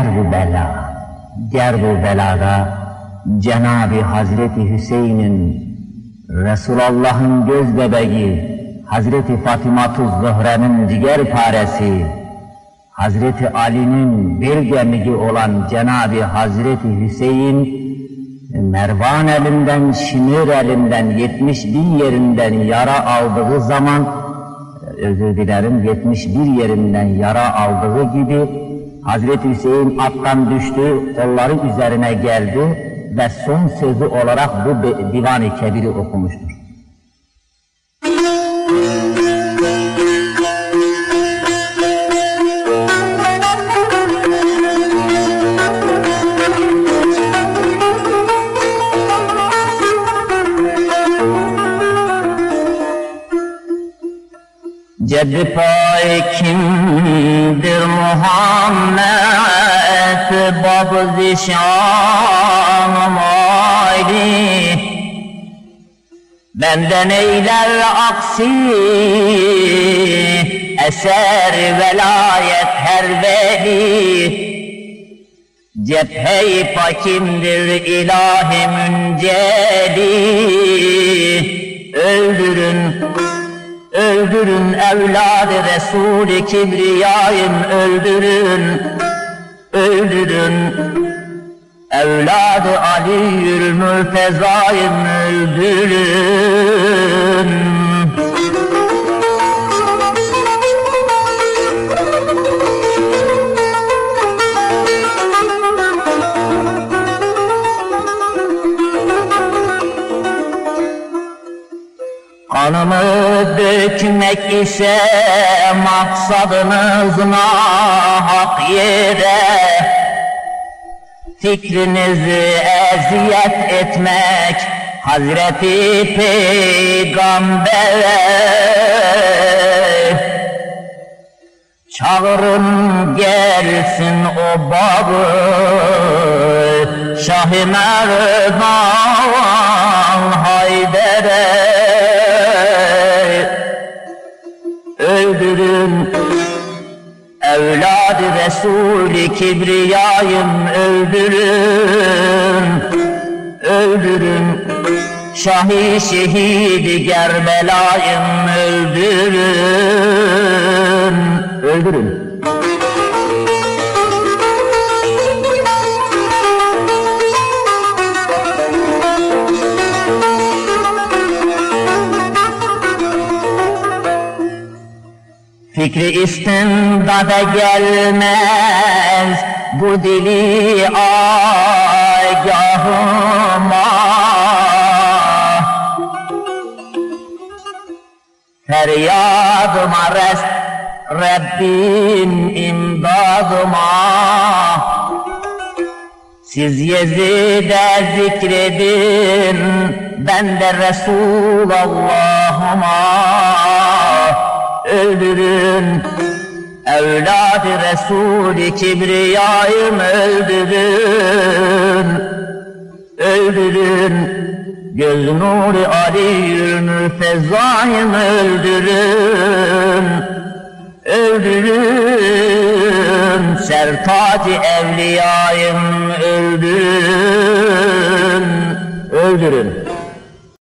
derbu bela, derbu belada Cenab-ı Hazreti Hüseyin'in Resulullah'ın göz bebeği Hazreti Fatıma-tı Zöhre'nin ciger paresi Hazreti Ali'nin bir gemigi olan Cenab-ı Hazreti Hüseyin Mervan elinden, Şimir elinden, 70 bin yerinden yara aldığı zaman özür dilerim 71 yerinden yara aldığı gibi Hazreti Hüseyin attan düştü, kolları üzerine geldi ve son sözü olarak bu Divan-ı Kebir'i okumuştur. Ceddi pay kimdir Muhammed Bab zişanım ayrı Benden eyler aksi Eser velayet her veli. Cephe-i pakimdir ilahi münceli Öldürün evladı Resul-i Kibriyayım öldürün. Öldürün. Evladı Ali'ül Mürtezayım öldürün Kanımı dökmek ise maksadınız hak yere. Fikrinizi eziyet etmek Hazreti Peygamber'e. Çağırın gelsin o babı Şah-ı Merdan Hayder'e öldürün Evladı Resul-i Kibriyayım öldürün. Öldürün. Şahi şehidi Gerbelayım öldürün. Öldürün Fikri istimdada gelmez bu dili agahıma. Feryadıma rest Rabbim imdadıma. Siz Yezid'e zikredin ben de Resulallah'ıma öldürün. Evladı Resul-i Kibriyayım öldürün. Öldürün. Göz nuru Ali'ül Mürtezayım öldürün. Öldürün. Sertac-ı Evliyayım öldürün. Öldürün